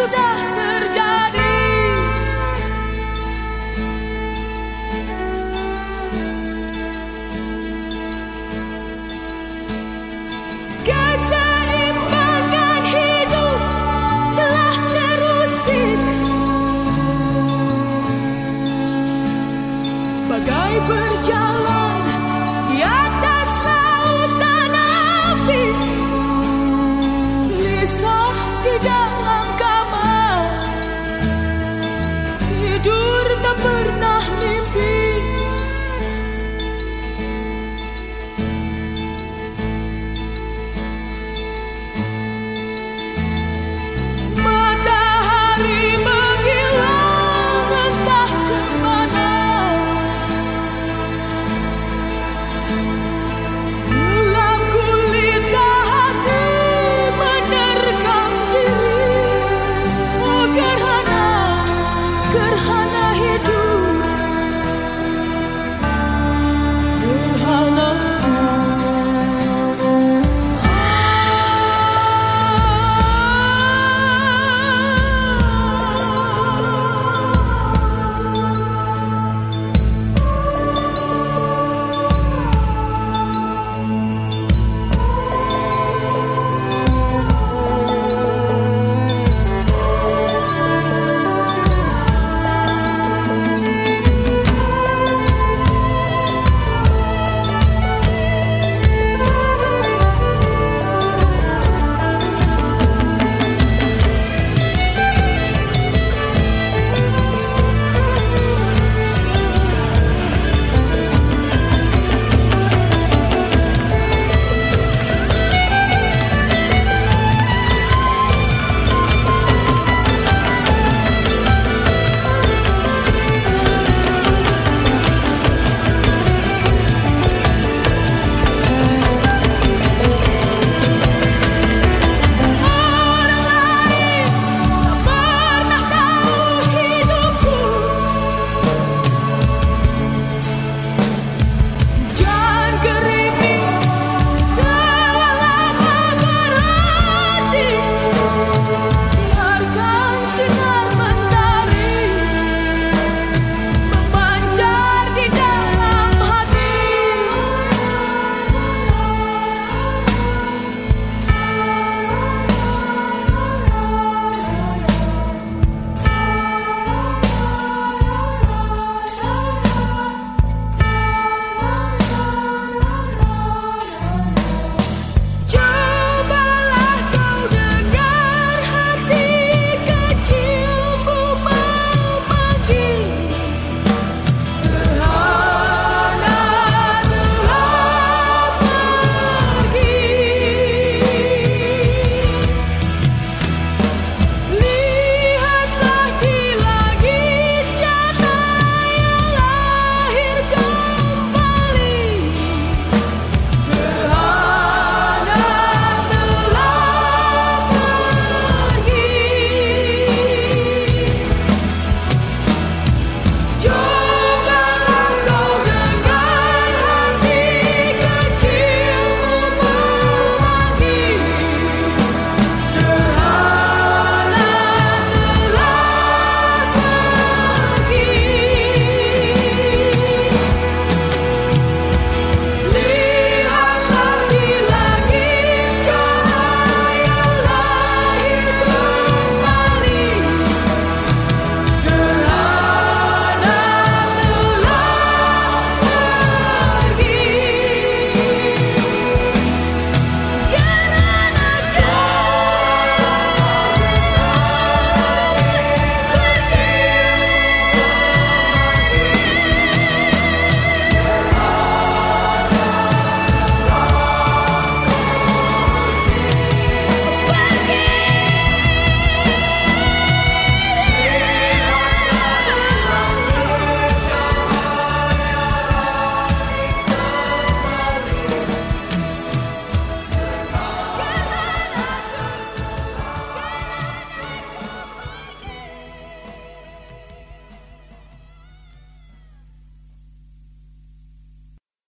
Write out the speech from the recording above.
sudah terjadi. Keseimbangan hidup telah terusik Bagai berjalan